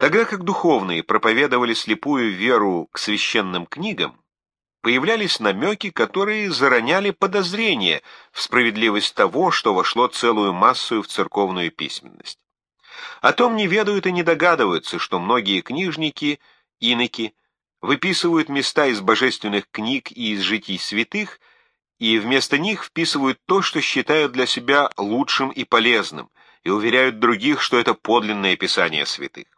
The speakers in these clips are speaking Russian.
Тогда как духовные проповедовали слепую веру к священным книгам, появлялись намеки, которые зароняли подозрения в справедливость того, что вошло целую массу в церковную письменность. О том не ведают и не догадываются, что многие книжники, иноки, выписывают места из божественных книг и из житий святых, и вместо них вписывают то, что считают для себя лучшим и полезным, и уверяют других, что это подлинное писание святых.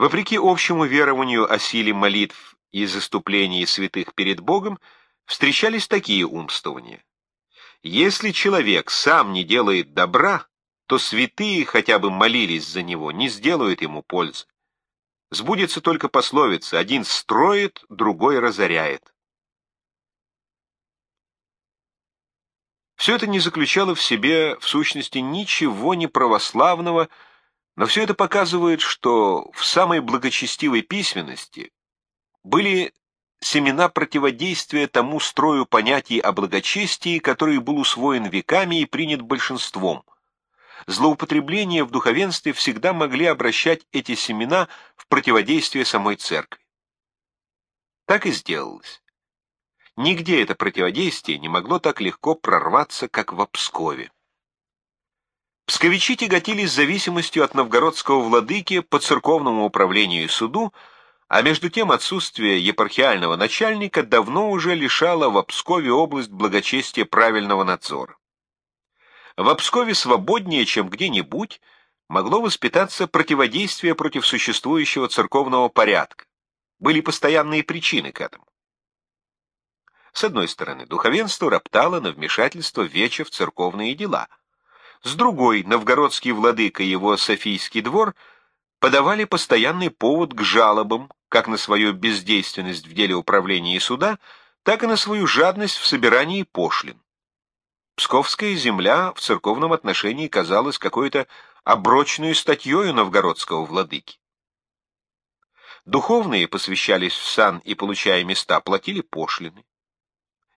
Вопреки общему верованию о силе молитв и заступлений святых перед Богом, встречались такие умствования. Если человек сам не делает добра, то святые хотя бы молились за него, не сделают ему пользы. Сбудется только пословица «один строит, другой разоряет». Все это не заключало в себе, в сущности, ничего не православного, но все это показывает, что в самой благочестивой письменности были семена противодействия тому строю понятий о благочестии, который был усвоен веками и принят большинством. Злоупотребления в духовенстве всегда могли обращать эти семена в противодействие самой церкви. Так и сделалось. Нигде это противодействие не могло так легко прорваться, как в Пскове. Псковичи тяготились зависимостью от новгородского владыки по церковному управлению и суду, а между тем отсутствие епархиального начальника давно уже лишало в Пскове область благочестия правильного надзора. В Пскове свободнее, чем где-нибудь, могло воспитаться противодействие против существующего церковного порядка. Были постоянные причины к этому. С одной стороны, духовенство роптало на вмешательство Веча в церковные дела – с другой, новгородский владыка и его Софийский двор подавали постоянный повод к жалобам как на свою бездейственность в деле управления и суда, так и на свою жадность в собирании пошлин. Псковская земля в церковном отношении казалась какой-то оброчной статьей новгородского владыки. Духовные посвящались в сан и, получая места, платили пошлины.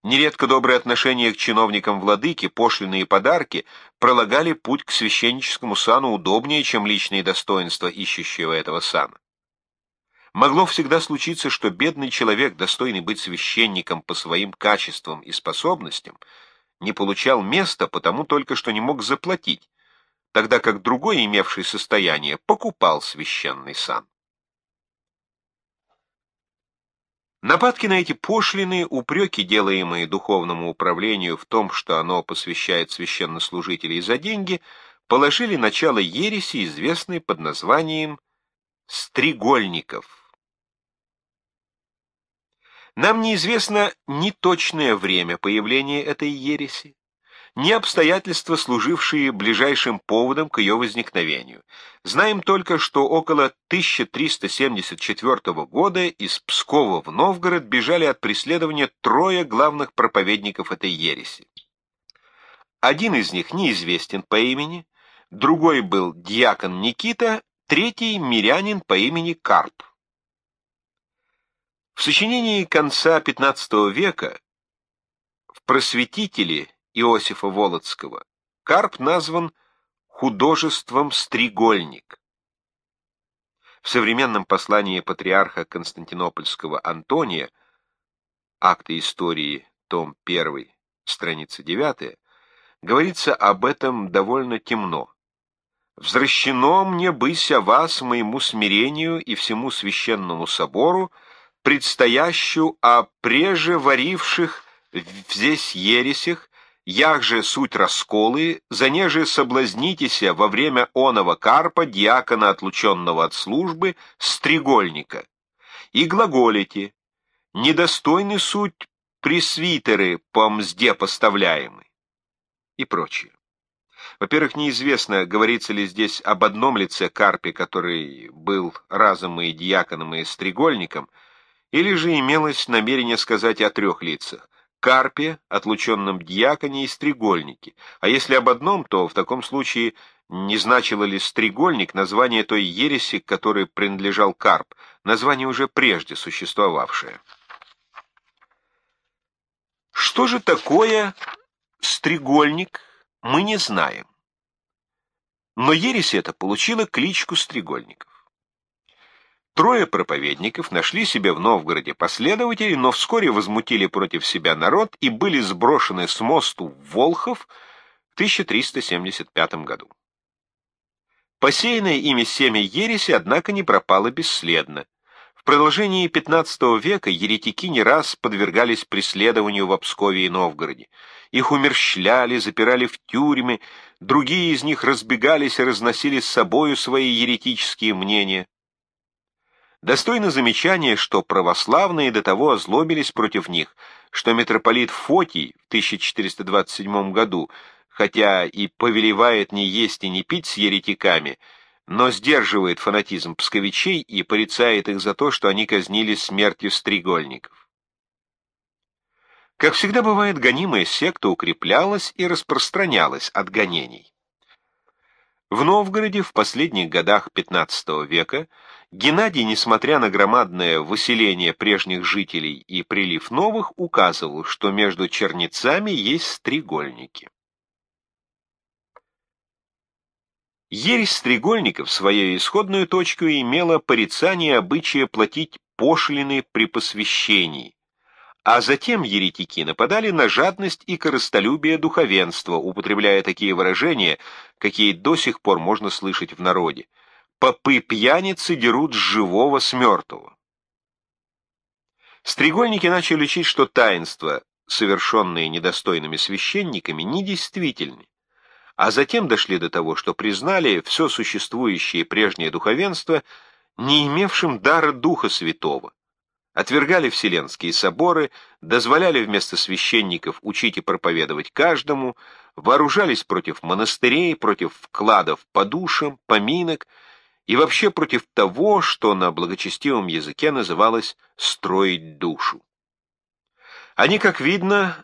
Нередко добрые отношения к чиновникам владыки, пошлины и подарки пролагали путь к священническому сану удобнее, чем личные достоинства ищущего этого сана. Могло всегда случиться, что бедный человек, достойный быть священником по своим качествам и способностям, не получал места, потому только что не мог заплатить, тогда как другой, имевший состояние, покупал священный сан. Нападки на эти пошлины, упреки, делаемые духовному управлению в том, что оно посвящает священнослужителей за деньги, положили начало ереси, известной под названием «стригольников». Нам неизвестно ни точное время появления этой ереси, ни обстоятельства, служившие ближайшим поводом к ее возникновению. Знаем только, что около 1374 года из Пскова в Новгород бежали от преследования трое главных проповедников этой ереси. Один из них неизвестен по имени, другой был диакон Никита, третий — мирянин по имени Карп. В сочинении конца XV века в «Просветителе» Иосифа Волоцкого, карп назван художеством «стригольник». В современном послании патриарха Константинопольского Антония, акты истории, том 1, страница 9, говорится об этом довольно темно. «Взращено мне быся вас, моему смирению и всему священному собору, предстоящую о преже варивших здесь ересях Ях же суть расколы, за неже соблазнитеся во время оного карпа, диакона, отлученного от службы, стригольника, и глаголите, недостойны суть пресвитеры по мзде поставляемы, и прочее. Во-первых, неизвестно, говорится ли здесь об одном лице карпе, который был разом и диаконом, и стригольником, или же имелось намерение сказать о трех лицах карпе, отлученном дьяконе и стригольнике. А если об одном, то в таком случае не значило ли стригольник название той ереси, к которой принадлежал карп, название уже прежде существовавшее. Что же такое стригольник, мы не знаем. Но ересь эта получила кличку Стрегольников. Трое проповедников нашли себе в Новгороде последователей, но вскоре возмутили против себя народ и были сброшены с мосту в Волхов в 1375 году. Посеянное ими семя ереси, однако, не пропало бесследно. В продолжении XV века еретики не раз подвергались преследованию в Обскове и Новгороде. Их умерщвляли, запирали в тюрьмы, другие из них разбегались и разносили с собою свои еретические мнения. Достойно замечания, что православные до того озлобились против них, что митрополит Фотий в 1427 году, хотя и повелевает не есть и не пить с еретиками, но сдерживает фанатизм псковичей и порицает их за то, что они казнили смертью стригольников. Как всегда бывает, гонимая секта укреплялась и распространялась от гонений. В Новгороде в последних годах XV века Геннадий, несмотря на громадное выселение прежних жителей и прилив новых, указывал, что между чернецами есть стригольники. Ересь стрегольников своей исходную точку имела порицание обычая платить пошлины при посвящении, а затем еретики нападали на жадность и корыстолюбие духовенства, употребляя такие выражения, какие до сих пор можно слышать в народе. «Попы-пьяницы дерут с живого с мертвого». Стрегольники начали учить, что таинства, совершенные недостойными священниками, недействительны, а затем дошли до того, что признали все существующее прежнее духовенство не имевшим дара Духа Святого, отвергали вселенские соборы, дозволяли вместо священников учить и проповедовать каждому, вооружались против монастырей, против вкладов по душам, поминок и вообще против того, что на благочестивом языке называлось «строить душу». Они, как видно,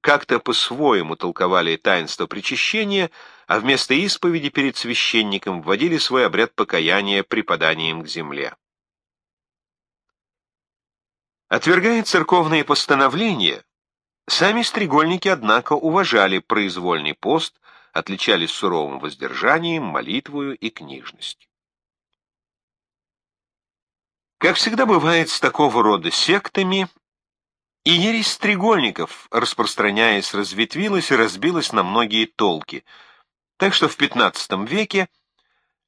как-то по-своему толковали таинство причащения, а вместо исповеди перед священником вводили свой обряд покаяния преподанием к земле. Отвергая церковные постановления, сами стрегольники, однако, уважали произвольный пост, отличались суровым воздержанием, молитвою и книжностью. Как всегда бывает с такого рода сектами, и ересь стрегольников, распространяясь, разветвилась и разбилась на многие толки, так что в XV веке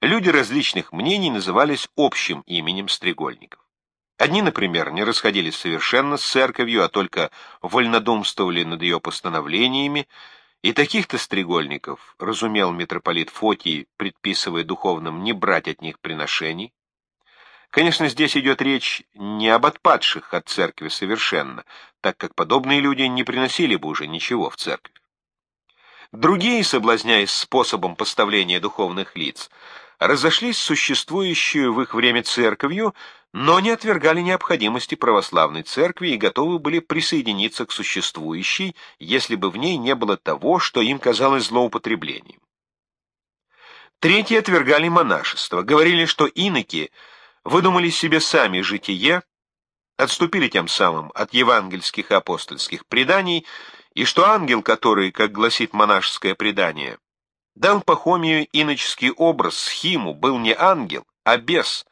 люди различных мнений назывались общим именем стрегольников. Одни, например, не расходились совершенно с церковью, а только вольнодумствовали над ее постановлениями, и таких-то стрегольников, разумел митрополит Фотий, предписывая духовным не брать от них приношений. Конечно, здесь идет речь не об отпадших от церкви совершенно, так как подобные люди не приносили бы уже ничего в церковь. Другие, соблазняясь способом поставления духовных лиц, разошлись с существующую в их время церковью, но не отвергали необходимости православной церкви и готовы были присоединиться к существующей, если бы в ней не было того, что им казалось злоупотреблением. Третьи отвергали монашество, говорили, что иноки выдумали себе сами житие, отступили тем самым от евангельских и апостольских преданий, и что ангел, который, как гласит монашеское предание, дал Пахомию иноческий образ схиму, был не ангел, а бес,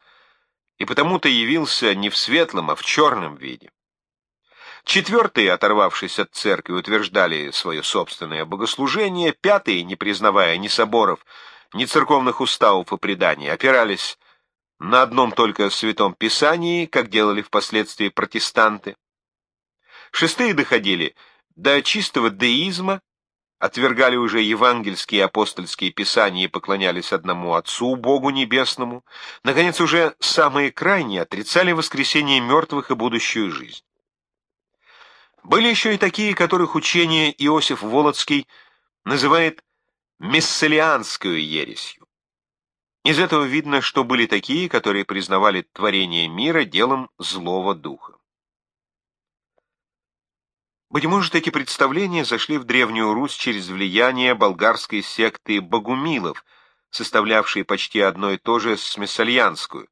и потому-то явился не в светлом, а в черном виде. Четвертые, оторвавшись от церкви, утверждали свое собственное богослужение, пятые, не признавая ни соборов, ни церковных уставов и преданий, опирались на одном только святом писании, как делали впоследствии протестанты. Шестые доходили до чистого деизма, отвергали уже евангельские и апостольские писания и поклонялись одному Отцу, Богу Небесному. Наконец, уже самые крайние отрицали воскресение мертвых и будущую жизнь. Были еще и такие, которых учение Иосиф Волоцкий называет мессалианскую ересью. Из этого видно, что были такие, которые признавали творение мира делом злого духа. Быть может, эти представления зашли в Древнюю Русь через влияние болгарской секты богумилов, составлявшей почти одно и то же с мессальянскую,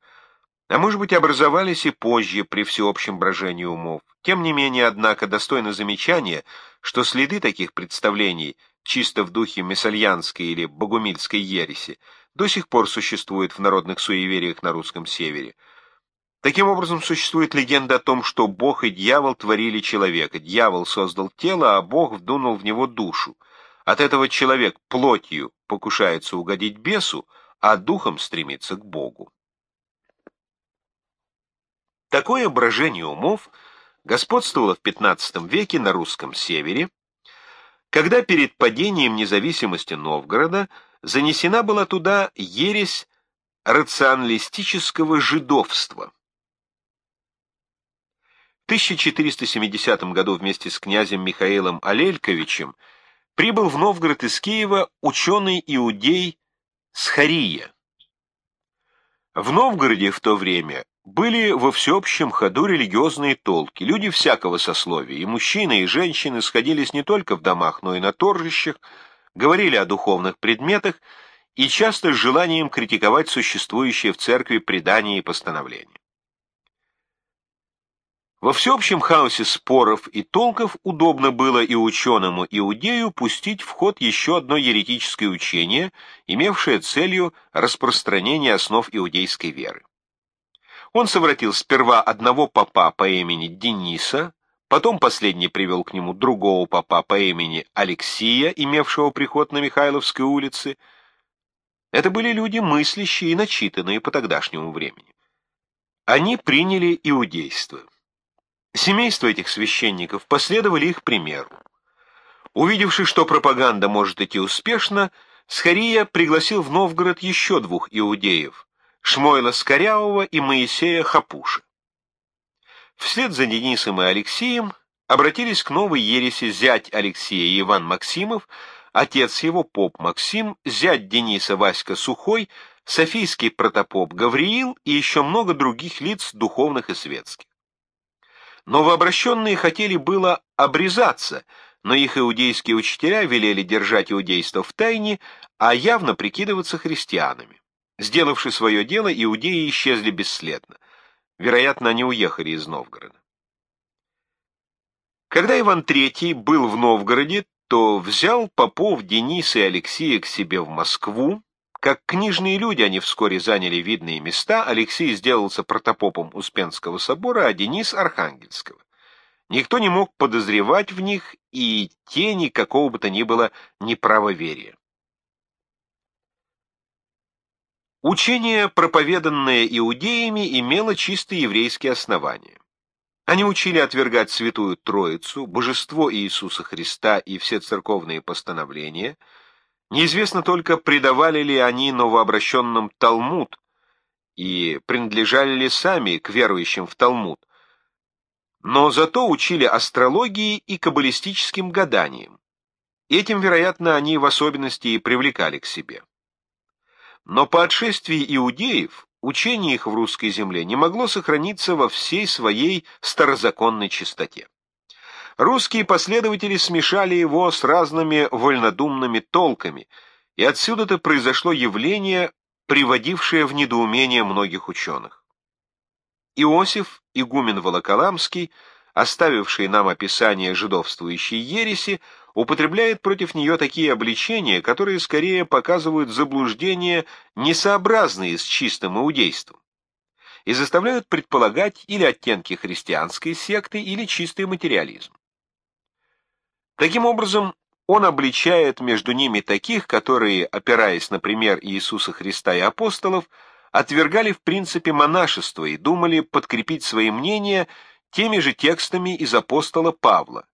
а может быть, образовались и позже при всеобщем брожении умов. Тем не менее, однако, достойно замечания, что следы таких представлений чисто в духе месальянской или богумильской ереси, до сих пор существует в народных суевериях на русском севере. Таким образом, существует легенда о том, что Бог и дьявол творили человека. Дьявол создал тело, а Бог вдунул в него душу. От этого человек плотью покушается угодить бесу, а духом стремится к Богу. Такое брожение умов господствовало в XV веке на русском севере, когда перед падением независимости Новгорода занесена была туда ересь рационалистического жидовства. В 1470 году вместе с князем Михаилом Алельковичем прибыл в Новгород из Киева ученый-иудей Схария. В Новгороде в то время были во всеобщем ходу религиозные толки. Люди всякого сословия, и мужчины, и женщины, сходились не только в домах, но и на торжищах, говорили о духовных предметах и часто с желанием критиковать существующие в церкви предания и постановления. Во всеобщем хаосе споров и толков удобно было и ученому иудею пустить в ход еще одно еретическое учение, имевшее целью распространение основ иудейской веры. Он совратил сперва одного папа по имени Дениса, потом последний привел к нему другого папа по имени Алексия, имевшего приход на Михайловской улице. Это были люди мыслящие и начитанные по тогдашнему времени. Они приняли иудейство. Семейства этих священников последовали их примеру. Увидевши, что пропаганда может идти успешно, Схария пригласил в Новгород еще двух иудеев — Шмойла Скорявого и Моисея Хапуша. Вслед за Денисом и Алексеем обратились к новой ереси зять Алексея Иван Максимов, отец его поп Максим, зять Дениса Васька Сухой, Софийский протопоп Гавриил и еще много других лиц духовных и светских. Новообращенные хотели было обрезаться, но их иудейские учителя велели держать иудейство в тайне, а явно прикидываться христианами. Сделавши свое дело, иудеи исчезли бесследно. Вероятно, они уехали из Новгорода. Когда Иван III был в Новгороде, то взял попов Дениса и Алексея к себе в Москву, как книжные люди они вскоре заняли видные места, Алексей сделался протопопом Успенского собора, а Денис — Архангельского. Никто не мог подозревать в них и тени какого бы то ни было неправоверия. Учение, проповеданное иудеями, имело чисто еврейские основания. Они учили отвергать Святую Троицу, Божество Иисуса Христа и все церковные постановления — Неизвестно только, предавали ли они новообращенным Талмуд и принадлежали ли сами к верующим в Талмуд, но зато учили астрологии и каббалистическим гаданиям. Этим, вероятно, они в особенности и привлекали к себе. Но по отшествии иудеев учение их в русской земле не могло сохраниться во всей своей старозаконной чистоте. Русские последователи смешали его с разными вольнодумными толками, и отсюда-то произошло явление, приводившее в недоумение многих ученых. Иосиф, игумен Волоколамский, оставивший нам описание жидовствующей ереси, употребляет против нее такие обличения, которые скорее показывают заблуждения, несообразные с чистым иудейством, и заставляют предполагать или оттенки христианской секты, или чистый материализм. Таким образом, он обличает между ними таких, которые, опираясь на пример Иисуса Христа и апостолов, отвергали в принципе монашество и думали подкрепить свои мнения теми же текстами из апостола Павла.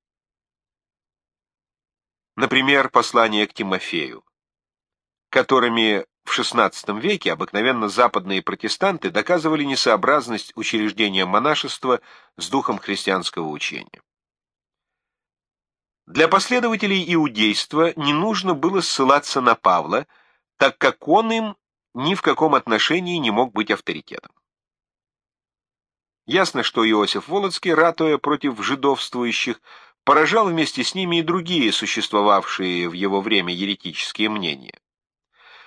Например, послание к Тимофею, которыми в XVI веке обыкновенно западные протестанты доказывали несообразность учреждения монашества с духом христианского учения. Для последователей иудейства не нужно было ссылаться на Павла, так как он им ни в каком отношении не мог быть авторитетом. Ясно, что Иосиф Волоцкий, ратуя против жидовствующих, поражал вместе с ними и другие существовавшие в его время еретические мнения.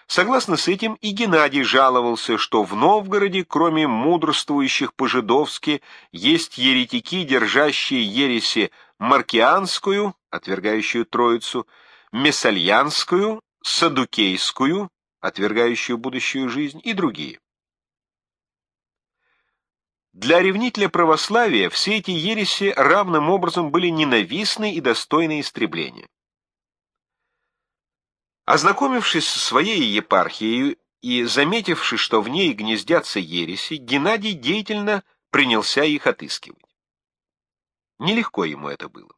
Согласно с этим и Геннадий жаловался, что в Новгороде, кроме мудрствующих по-жидовски, есть еретики, держащие ереси маркианскую, отвергающую Троицу, месальянскую, садукейскую, отвергающую будущую жизнь, и другие. Для ревнителя православия все эти ереси равным образом были ненавистны и достойны истребления. Ознакомившись со своей епархией и заметивши, что в ней гнездятся ереси, Геннадий деятельно принялся их отыскивать. Нелегко ему это было.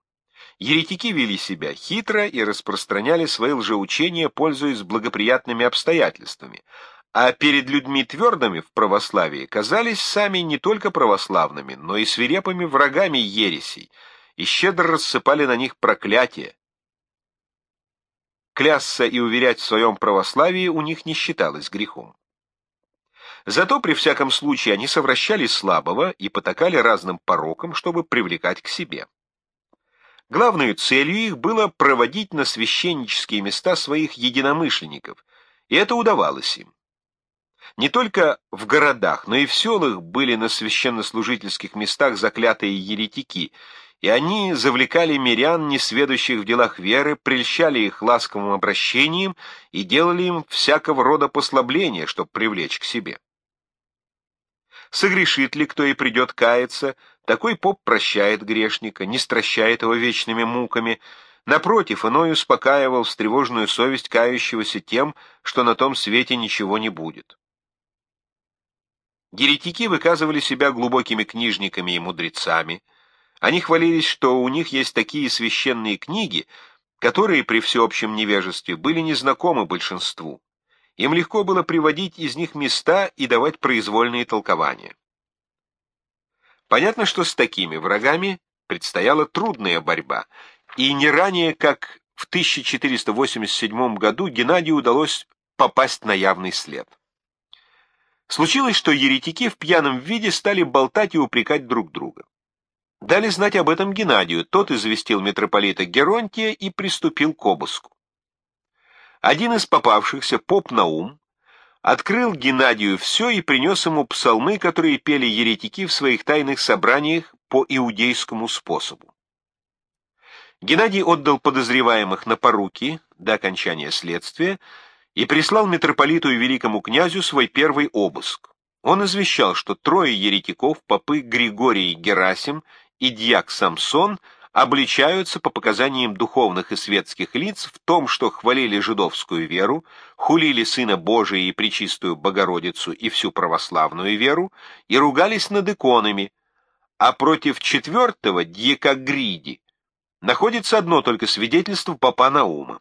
Еретики вели себя хитро и распространяли свои лжеучения, пользуясь благоприятными обстоятельствами, а перед людьми твердыми в православии казались сами не только православными, но и свирепыми врагами ересей, и щедро рассыпали на них проклятия. Клясться и уверять в своем православии у них не считалось грехом. Зато при всяком случае они совращали слабого и потакали разным порокам, чтобы привлекать к себе. Главной целью их было проводить на священнические места своих единомышленников, и это удавалось им. Не только в городах, но и в селах были на священнослужительских местах заклятые еретики, и они завлекали мирян, несведущих в делах веры, прельщали их ласковым обращением и делали им всякого рода послабления, чтобы привлечь к себе. Согрешит ли кто и придет каяться, такой поп прощает грешника, не стращает его вечными муками, напротив, иной успокаивал встревоженную совесть кающегося тем, что на том свете ничего не будет. Еретики выказывали себя глубокими книжниками и мудрецами. Они хвалились, что у них есть такие священные книги, которые при всеобщем невежестве были незнакомы большинству. Им легко было приводить из них места и давать произвольные толкования. Понятно, что с такими врагами предстояла трудная борьба, и не ранее, как в 1487 году, Геннадию удалось попасть на явный след. Случилось, что еретики в пьяном виде стали болтать и упрекать друг друга. Дали знать об этом Геннадию, тот известил митрополита Геронтия и приступил к обыску. Один из попавшихся, поп Наум, открыл Геннадию все и принес ему псалмы, которые пели еретики в своих тайных собраниях по иудейскому способу. Геннадий отдал подозреваемых на поруки до окончания следствия, и прислал митрополиту и великому князю свой первый обыск. Он извещал, что трое еретиков, попы Григорий Герасим и дьяк Самсон, обличаются по показаниям духовных и светских лиц в том, что хвалили жидовскую веру, хулили Сына Божия и Пречистую Богородицу и всю православную веру и ругались над иконами, а против четвертого, дьяка Гриди, находится одно только свидетельство папа Наума.